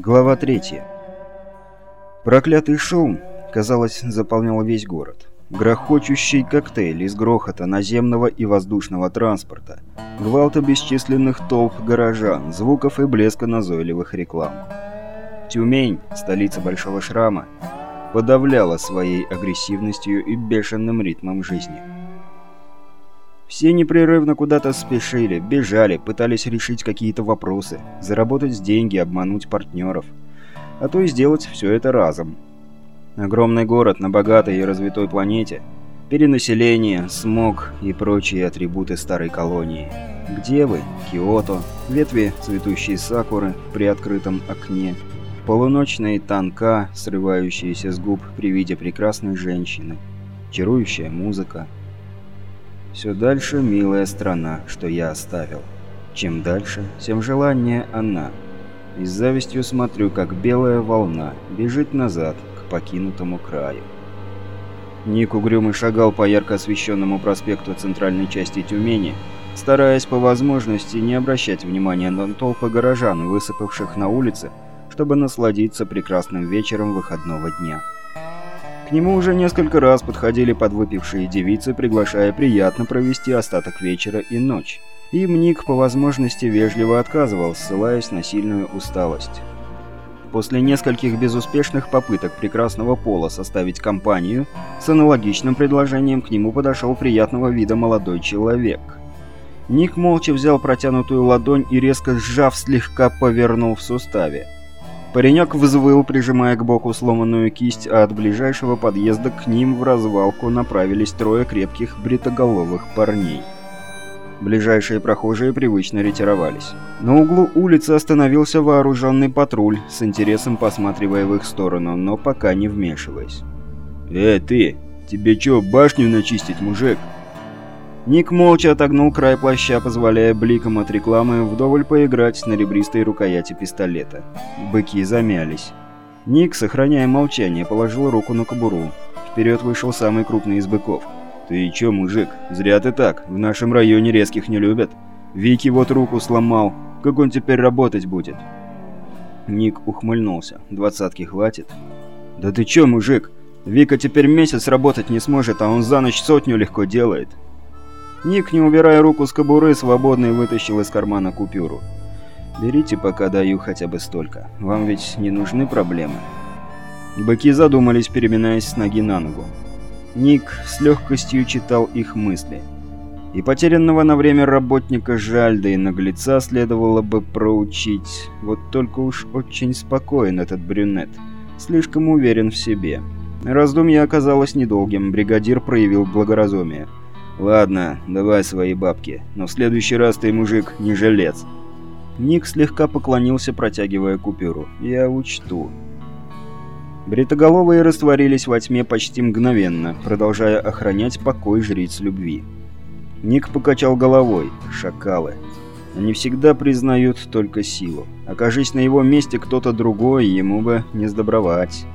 Глава 3. Проклятый шум, казалось, заполнял весь город. Грохочущий коктейль из грохота наземного и воздушного транспорта, гвалта бесчисленных толп горожан, звуков и блеска назойливых реклам. Тюмень, столица Большого Шрама, подавляла своей агрессивностью и бешеным ритмом жизни. Все непрерывно куда-то спешили, бежали, пытались решить какие-то вопросы, заработать деньги, обмануть партнеров. А то и сделать все это разом. Огромный город на богатой и развитой планете, перенаселение, смог и прочие атрибуты старой колонии. Где вы? Киото, ветви цветущей сакуры при открытом окне, полуночные танка, срывающиеся с губ при виде прекрасной женщины, чарующая музыка. Все дальше милая страна, что я оставил. Чем дальше, тем желание она. И с завистью смотрю, как белая волна бежит назад к покинутому краю. Ник угрюмо шагал по ярко освещенному проспекту центральной части Тюмени, стараясь по возможности не обращать внимания на толпы горожан, высыпавших на улице, чтобы насладиться прекрасным вечером выходного дня. К нему уже несколько раз подходили подвыпившие девицы, приглашая приятно провести остаток вечера и ночь. Им Ник по возможности вежливо отказывал, ссылаясь на сильную усталость. После нескольких безуспешных попыток прекрасного пола составить компанию, с аналогичным предложением к нему подошел приятного вида молодой человек. Ник молча взял протянутую ладонь и, резко сжав, слегка повернул в суставе. Паренек взвыл, прижимая к боку сломанную кисть, а от ближайшего подъезда к ним в развалку направились трое крепких бритоголовых парней. Ближайшие прохожие привычно ретировались. На углу улицы остановился вооруженный патруль, с интересом посматривая в их сторону, но пока не вмешиваясь. «Эй, ты! Тебе чё, башню начистить, мужик?» Ник молча отогнул край плаща, позволяя бликам от рекламы вдоволь поиграть на ребристой рукояти пистолета. Быки замялись. Ник, сохраняя молчание, положил руку на кобуру. Вперед вышел самый крупный из быков. «Ты чё, мужик? Зря ты так. В нашем районе резких не любят. Вики вот руку сломал. Как он теперь работать будет?» Ник ухмыльнулся. «Двадцатки хватит?» «Да ты чё, мужик? Вика теперь месяц работать не сможет, а он за ночь сотню легко делает. Ник, не убирая руку с кобуры, свободно вытащил из кармана купюру. «Берите, пока даю хотя бы столько. Вам ведь не нужны проблемы». Быки задумались, переминаясь с ноги на ногу. Ник с легкостью читал их мысли. И потерянного на время работника жаль, да и наглеца следовало бы проучить. Вот только уж очень спокоен этот брюнет. Слишком уверен в себе. Раздумье оказалось недолгим, бригадир проявил благоразумие. «Ладно, давай свои бабки, но в следующий раз ты, мужик, не жилец». Ник слегка поклонился, протягивая купюру. «Я учту». Бритоголовые растворились во тьме почти мгновенно, продолжая охранять покой жриц любви. Ник покачал головой. Шакалы. Они всегда признают только силу. Окажись на его месте кто-то другой, ему бы не сдобровать.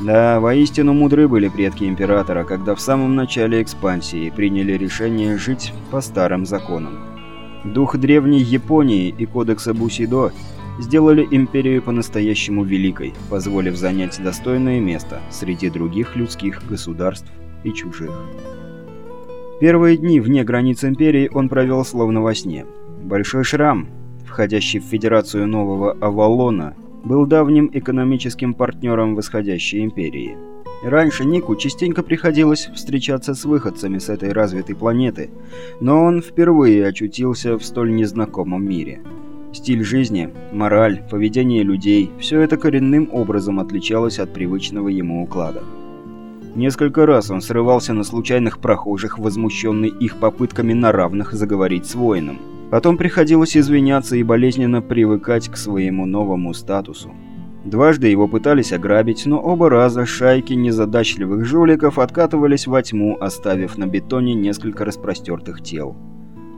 Да, воистину мудры были предки Императора, когда в самом начале экспансии приняли решение жить по старым законам. Дух древней Японии и кодекса Бусидо сделали империю по-настоящему великой, позволив занять достойное место среди других людских государств и чужих. Первые дни вне границ империи он провел словно во сне. Большой шрам, входящий в Федерацию Нового Авалона, был давним экономическим партнером восходящей империи. Раньше Нику частенько приходилось встречаться с выходцами с этой развитой планеты, но он впервые очутился в столь незнакомом мире. Стиль жизни, мораль, поведение людей – все это коренным образом отличалось от привычного ему уклада. Несколько раз он срывался на случайных прохожих, возмущенный их попытками на равных заговорить с воином – Потом приходилось извиняться и болезненно привыкать к своему новому статусу. Дважды его пытались ограбить, но оба раза шайки незадачливых жуликов откатывались во тьму, оставив на бетоне несколько распростертых тел.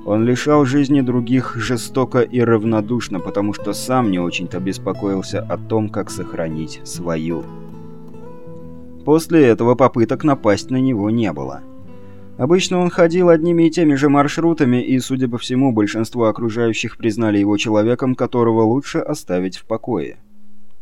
Он лишал жизни других жестоко и равнодушно, потому что сам не очень-то беспокоился о том, как сохранить свою. После этого попыток напасть на него не было. Обычно он ходил одними и теми же маршрутами, и, судя по всему, большинство окружающих признали его человеком, которого лучше оставить в покое.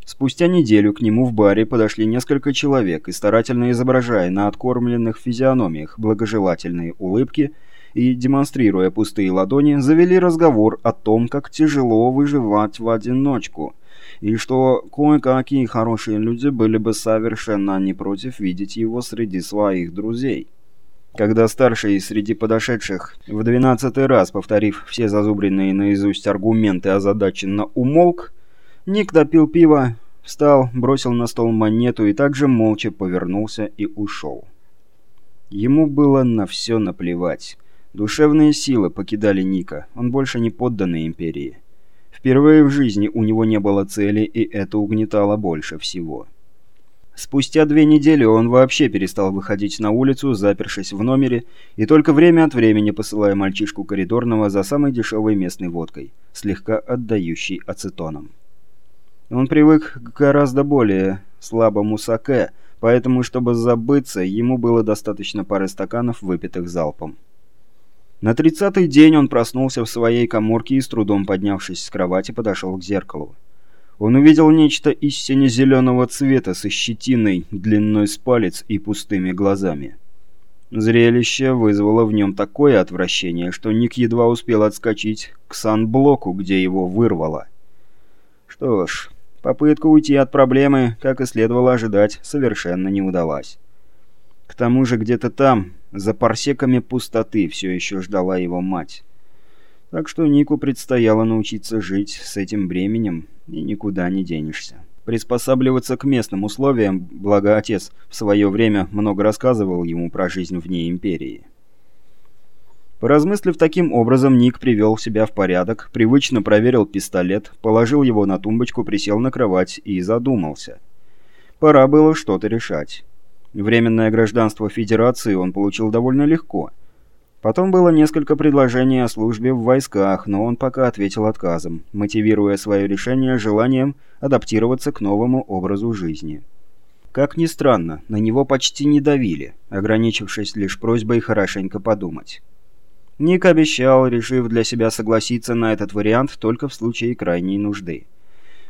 Спустя неделю к нему в баре подошли несколько человек и, старательно изображая на откормленных физиономиях благожелательные улыбки и, демонстрируя пустые ладони, завели разговор о том, как тяжело выживать в одиночку, и что кое-какие хорошие люди были бы совершенно не против видеть его среди своих друзей. Когда старший среди подошедших, в двенадцатый раз повторив все зазубренные наизусть аргументы озадаченно умолк, Ник допил пиво, встал, бросил на стол монету и также молча повернулся и ушел. Ему было на все наплевать. Душевные силы покидали Ника, он больше не подданный Империи. Впервые в жизни у него не было цели, и это угнетало больше всего. Спустя две недели он вообще перестал выходить на улицу, запершись в номере, и только время от времени посылая мальчишку коридорного за самой дешевой местной водкой, слегка отдающей ацетоном. Он привык к гораздо более слабому саке, поэтому, чтобы забыться, ему было достаточно пары стаканов, выпитых залпом. На тридцатый день он проснулся в своей коморке и, с трудом поднявшись с кровати, подошел к зеркалу. Он увидел нечто из сине-зеленого цвета со щетиной, длиной с палец и пустыми глазами. Зрелище вызвало в нем такое отвращение, что Ник едва успел отскочить к санблоку, где его вырвало. Что ж, попытка уйти от проблемы, как и следовало ожидать, совершенно не удалась. К тому же где-то там, за парсеками пустоты, все еще ждала его мать. Так что Нику предстояло научиться жить с этим бременем, и никуда не денешься. Приспосабливаться к местным условиям, благо отец в свое время много рассказывал ему про жизнь вне Империи. Поразмыслив таким образом, Ник привел себя в порядок, привычно проверил пистолет, положил его на тумбочку, присел на кровать и задумался. Пора было что-то решать. Временное гражданство Федерации он получил довольно легко – Потом было несколько предложений о службе в войсках, но он пока ответил отказом, мотивируя свое решение желанием адаптироваться к новому образу жизни. Как ни странно, на него почти не давили, ограничившись лишь просьбой хорошенько подумать. Ник обещал, решив для себя согласиться на этот вариант только в случае крайней нужды.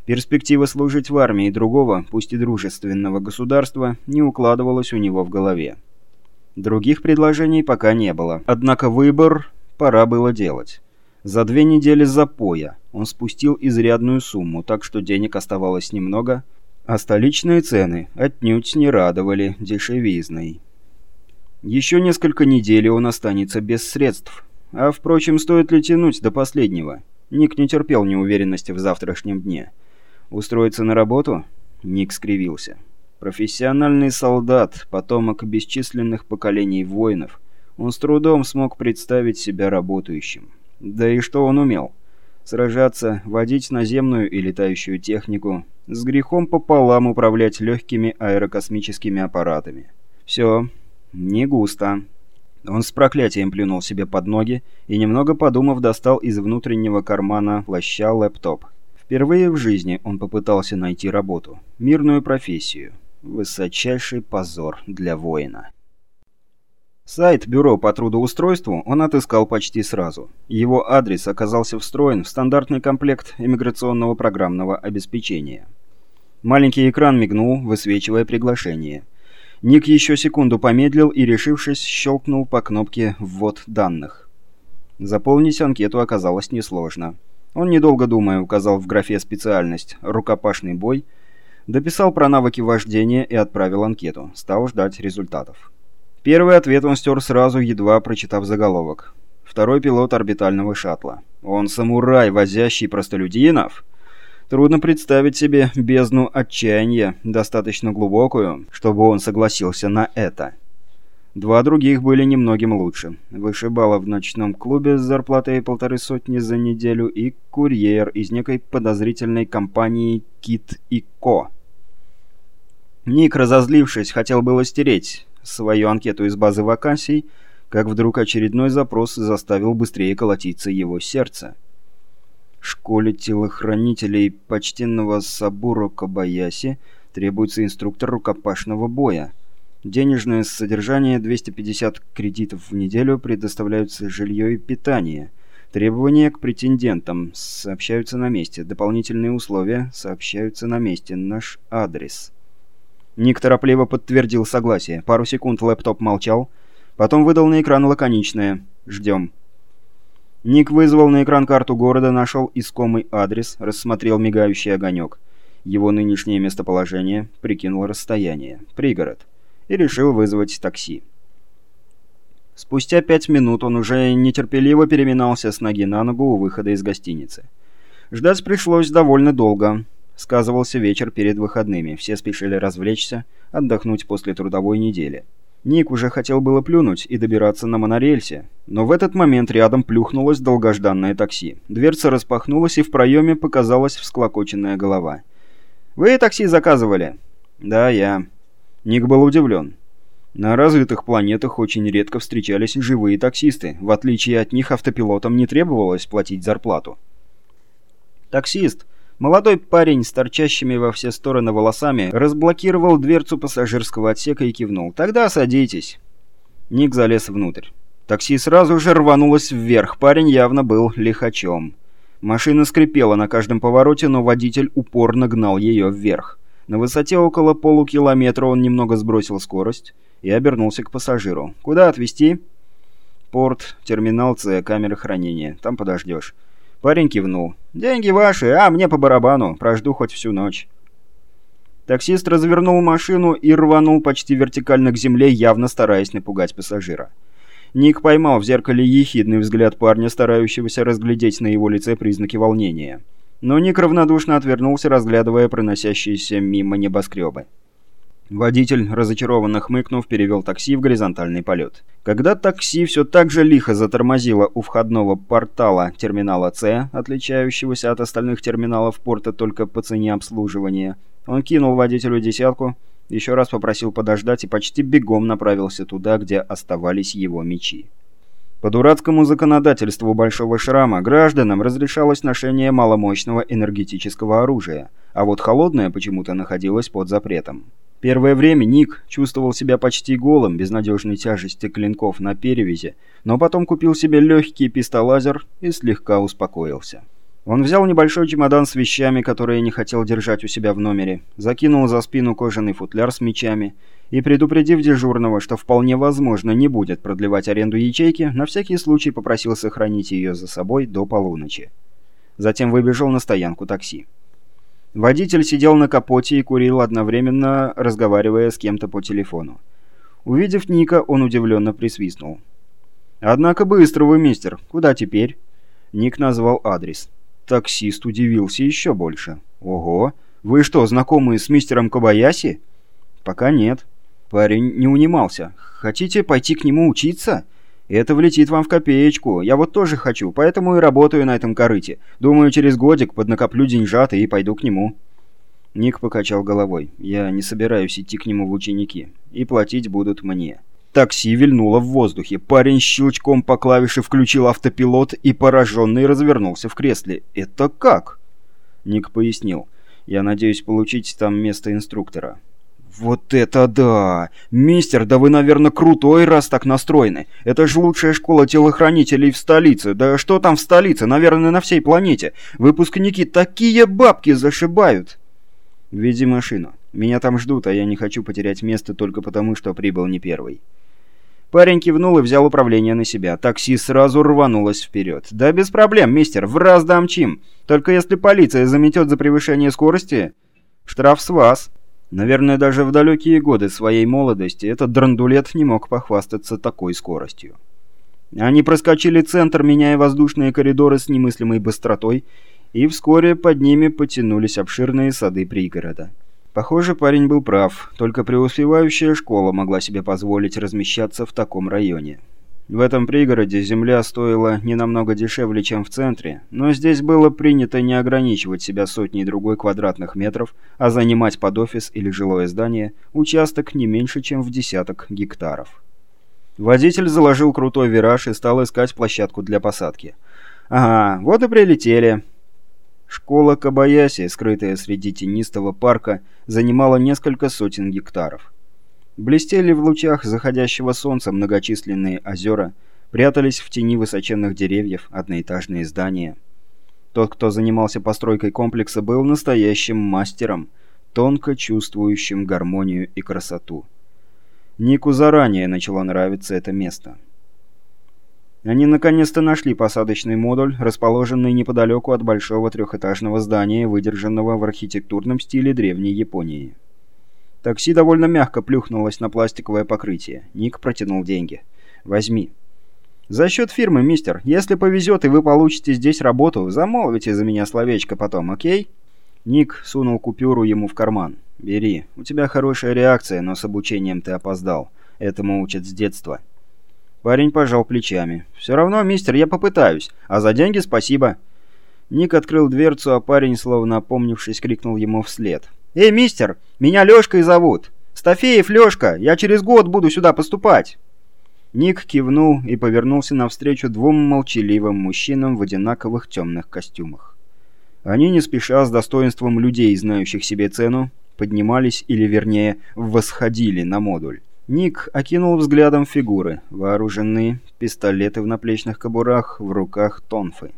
Перспектива служить в армии другого, пусть и дружественного государства, не укладывалась у него в голове. Других предложений пока не было. Однако выбор пора было делать. За две недели запоя он спустил изрядную сумму, так что денег оставалось немного, а столичные цены отнюдь не радовали дешевизной. Еще несколько недель он останется без средств. А впрочем, стоит ли тянуть до последнего? Ник не терпел неуверенности в завтрашнем дне. Устроиться на работу? Ник скривился. Профессиональный солдат, потомок бесчисленных поколений воинов, он с трудом смог представить себя работающим. Да и что он умел? Сражаться, водить наземную и летающую технику, с грехом пополам управлять легкими аэрокосмическими аппаратами. Все, не густо. Он с проклятием плюнул себе под ноги и, немного подумав, достал из внутреннего кармана плаща лэптоп. Впервые в жизни он попытался найти работу, мирную профессию. Высочайший позор для воина. Сайт Бюро по трудоустройству он отыскал почти сразу. Его адрес оказался встроен в стандартный комплект иммиграционного программного обеспечения. Маленький экран мигнул, высвечивая приглашение. Ник еще секунду помедлил и, решившись, щелкнул по кнопке «Ввод данных». Заполнить анкету оказалось несложно. Он, недолго думая, указал в графе специальность «Рукопашный бой» Дописал про навыки вождения и отправил анкету. Стал ждать результатов. Первый ответ он стер сразу, едва прочитав заголовок. Второй пилот орбитального шаттла. Он самурай, возящий простолюдинов? Трудно представить себе бездну отчаяния, достаточно глубокую, чтобы он согласился на это. Два других были немногим лучше. Вышибала в ночном клубе с зарплатой полторы сотни за неделю и курьер из некой подозрительной компании «Кит и Ко». Ник, разозлившись, хотел было стереть свою анкету из базы вакансий, как вдруг очередной запрос заставил быстрее колотиться его сердце. Школе телохранителей почтенного Сабуро Кабаяси требуется инструктор рукопашного боя. Денежное содержание 250 кредитов в неделю предоставляются жилье и питание. Требования к претендентам сообщаются на месте. Дополнительные условия сообщаются на месте. Наш адрес. Ник торопливо подтвердил согласие. Пару секунд лэптоп молчал. Потом выдал на экран лаконичное «Ждем». Ник вызвал на экран карту города, нашел искомый адрес, рассмотрел мигающий огонек. Его нынешнее местоположение, прикинул расстояние. Пригород и решил вызвать такси. Спустя пять минут он уже нетерпеливо переминался с ноги на ногу у выхода из гостиницы. Ждать пришлось довольно долго. Сказывался вечер перед выходными, все спешили развлечься, отдохнуть после трудовой недели. Ник уже хотел было плюнуть и добираться на монорельсе, но в этот момент рядом плюхнулось долгожданное такси. Дверца распахнулась, и в проеме показалась всклокоченная голова. «Вы такси заказывали?» «Да, я». Ник был удивлен. На развитых планетах очень редко встречались живые таксисты. В отличие от них автопилотам не требовалось платить зарплату. Таксист, молодой парень с торчащими во все стороны волосами, разблокировал дверцу пассажирского отсека и кивнул. «Тогда садитесь». Ник залез внутрь. Такси сразу же рванулось вверх. Парень явно был лихачом. Машина скрипела на каждом повороте, но водитель упорно гнал ее вверх. На высоте около полукилометра он немного сбросил скорость и обернулся к пассажиру. «Куда отвезти?» «Порт, терминал С, камера хранения. Там подождешь». Парень кивнул. «Деньги ваши, а мне по барабану. Прожду хоть всю ночь». Таксист развернул машину и рванул почти вертикально к земле, явно стараясь напугать пассажира. Ник поймал в зеркале ехидный взгляд парня, старающегося разглядеть на его лице признаки волнения. Но Ник равнодушно отвернулся, разглядывая проносящиеся мимо небоскребы. Водитель, разочарованно хмыкнув, перевел такси в горизонтальный полет. Когда такси все так же лихо затормозило у входного портала терминала С, отличающегося от остальных терминалов порта только по цене обслуживания, он кинул водителю десятку, еще раз попросил подождать и почти бегом направился туда, где оставались его мечи. По дурацкому законодательству Большого Шрама гражданам разрешалось ношение маломощного энергетического оружия, а вот холодное почему-то находилось под запретом. Первое время Ник чувствовал себя почти голым, без надежной тяжести клинков на перевязи, но потом купил себе легкий пистолазер и слегка успокоился. Он взял небольшой чемодан с вещами, которые не хотел держать у себя в номере, закинул за спину кожаный футляр с мечами и, предупредив дежурного, что вполне возможно не будет продлевать аренду ячейки, на всякий случай попросил сохранить ее за собой до полуночи. Затем выбежал на стоянку такси. Водитель сидел на капоте и курил одновременно, разговаривая с кем-то по телефону. Увидев Ника, он удивленно присвистнул. «Однако быстро вы, мистер. Куда теперь?» Ник назвал адрес. Таксист удивился еще больше. «Ого! Вы что, знакомы с мистером Кобаяси?» «Пока нет». Парень не унимался. «Хотите пойти к нему учиться?» «Это влетит вам в копеечку. Я вот тоже хочу, поэтому и работаю на этом корыте. Думаю, через годик поднакоплю деньжат и пойду к нему». Ник покачал головой. «Я не собираюсь идти к нему в ученики. И платить будут мне». Такси вильнуло в воздухе. Парень щелчком по клавише включил автопилот и пораженный развернулся в кресле. «Это как?» Ник пояснил. «Я надеюсь получить там место инструктора». «Вот это да! Мистер, да вы, наверное, крутой, раз так настроены. Это же лучшая школа телохранителей в столице. Да что там в столице? Наверное, на всей планете. Выпускники такие бабки зашибают!» «Веди машину. Меня там ждут, а я не хочу потерять место только потому, что прибыл не первый». Парень кивнул и взял управление на себя. Такси сразу рванулось вперед. «Да без проблем, мистер, в раз дамчим. Только если полиция заметет за превышение скорости, штраф с вас». Наверное, даже в далекие годы своей молодости этот драндулет не мог похвастаться такой скоростью. Они проскочили центр, меняя воздушные коридоры с немыслимой быстротой, и вскоре под ними потянулись обширные сады пригорода. Похоже, парень был прав, только преуспевающая школа могла себе позволить размещаться в таком районе. В этом пригороде земля стоила не намного дешевле, чем в центре, но здесь было принято не ограничивать себя сотней другой квадратных метров, а занимать под офис или жилое здание участок не меньше, чем в десяток гектаров. Водитель заложил крутой вираж и стал искать площадку для посадки. «Ага, вот и прилетели». Школа Кабаяси, скрытая среди тенистого парка, занимала несколько сотен гектаров. Блестели в лучах заходящего солнца многочисленные озера, прятались в тени высоченных деревьев одноэтажные здания. Тот, кто занимался постройкой комплекса, был настоящим мастером, тонко чувствующим гармонию и красоту. Нику заранее начало нравиться это место. Они наконец-то нашли посадочный модуль, расположенный неподалеку от большого трехэтажного здания, выдержанного в архитектурном стиле древней Японии. Такси довольно мягко плюхнулось на пластиковое покрытие. Ник протянул деньги. «Возьми». «За счет фирмы, мистер. Если повезет и вы получите здесь работу, замолвите за меня словечко потом, окей?» Ник сунул купюру ему в карман. «Бери. У тебя хорошая реакция, но с обучением ты опоздал. Этому учат с детства». Парень пожал плечами. «Все равно, мистер, я попытаюсь. А за деньги спасибо». Ник открыл дверцу, а парень, словно опомнившись, крикнул ему вслед. «Эй, мистер, меня Лёшкой зовут. Стафеев Лёшка, я через год буду сюда поступать». Ник кивнул и повернулся навстречу двум молчаливым мужчинам в одинаковых темных костюмах. Они не спеша, с достоинством людей, знающих себе цену, поднимались или, вернее, восходили на модуль. Ник окинул взглядом фигуры, вооруженные, пистолеты в наплечных кобурах, в руках тонфы.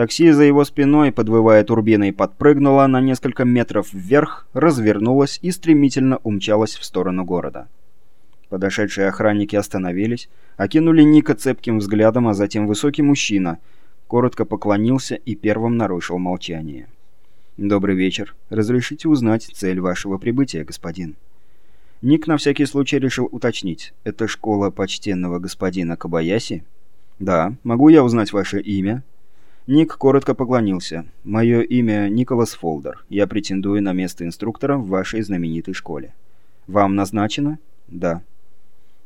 Такси за его спиной, подвывая турбиной, подпрыгнуло на несколько метров вверх, развернулось и стремительно умчалось в сторону города. Подошедшие охранники остановились, окинули Ника цепким взглядом, а затем высокий мужчина коротко поклонился и первым нарушил молчание. «Добрый вечер. Разрешите узнать цель вашего прибытия, господин?» Ник на всякий случай решил уточнить. «Это школа почтенного господина Кабаяси?» «Да. Могу я узнать ваше имя?» Ник коротко поклонился. «Мое имя Николас Фолдер. Я претендую на место инструктора в вашей знаменитой школе». «Вам назначено?» «Да».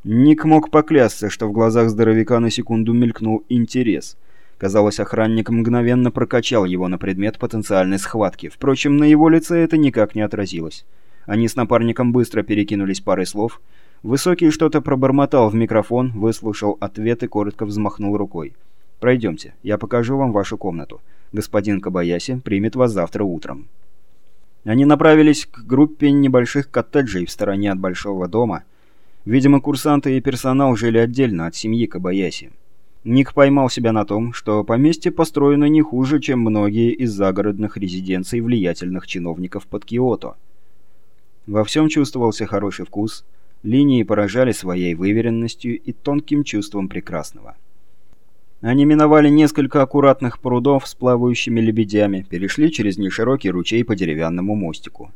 Ник мог поклясться, что в глазах здоровяка на секунду мелькнул интерес. Казалось, охранник мгновенно прокачал его на предмет потенциальной схватки. Впрочем, на его лице это никак не отразилось. Они с напарником быстро перекинулись парой слов. Высокий что-то пробормотал в микрофон, выслушал ответ и коротко взмахнул рукой. Пройдемте, я покажу вам вашу комнату. Господин Кабаяси примет вас завтра утром». Они направились к группе небольших коттеджей в стороне от большого дома. Видимо, курсанты и персонал жили отдельно от семьи Кабаяси. Ник поймал себя на том, что поместье построено не хуже, чем многие из загородных резиденций влиятельных чиновников под Киото. Во всем чувствовался хороший вкус, линии поражали своей выверенностью и тонким чувством прекрасного. Они миновали несколько аккуратных прудов с плавающими лебедями, перешли через неширокий ручей по деревянному мостику.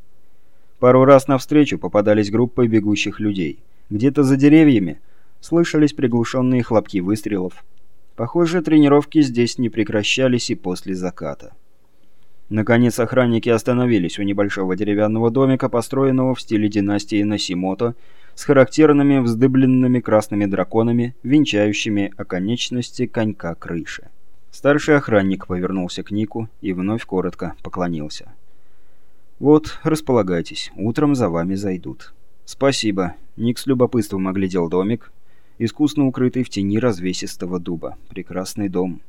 Пару раз навстречу попадались группы бегущих людей. Где-то за деревьями слышались приглушенные хлопки выстрелов. Похоже, тренировки здесь не прекращались и после заката. Наконец охранники остановились у небольшого деревянного домика, построенного в стиле династии Насимото, с характерными вздыбленными красными драконами, венчающими оконечности конька крыши. Старший охранник повернулся к Нику и вновь коротко поклонился. «Вот, располагайтесь, утром за вами зайдут». «Спасибо». Ник с любопытством оглядел домик, искусно укрытый в тени развесистого дуба. Прекрасный дом.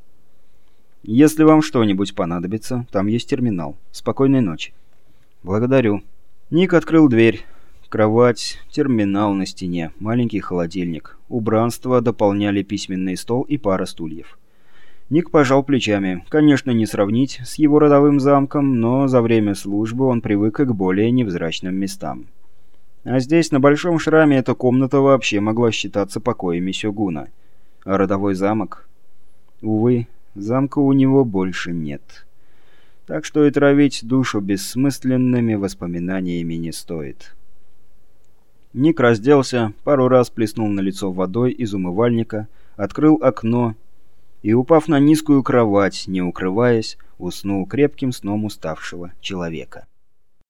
«Если вам что-нибудь понадобится, там есть терминал. Спокойной ночи». «Благодарю». Ник открыл дверь. Кровать, терминал на стене, маленький холодильник. Убранство дополняли письменный стол и пара стульев. Ник пожал плечами. Конечно, не сравнить с его родовым замком, но за время службы он привык к более невзрачным местам. А здесь, на Большом Шраме, эта комната вообще могла считаться покоями Сёгуна. А родовой замок? Увы, замка у него больше нет. Так что и травить душу бессмысленными воспоминаниями не стоит. Ник разделся, пару раз плеснул на лицо водой из умывальника, открыл окно и, упав на низкую кровать, не укрываясь, уснул крепким сном уставшего человека.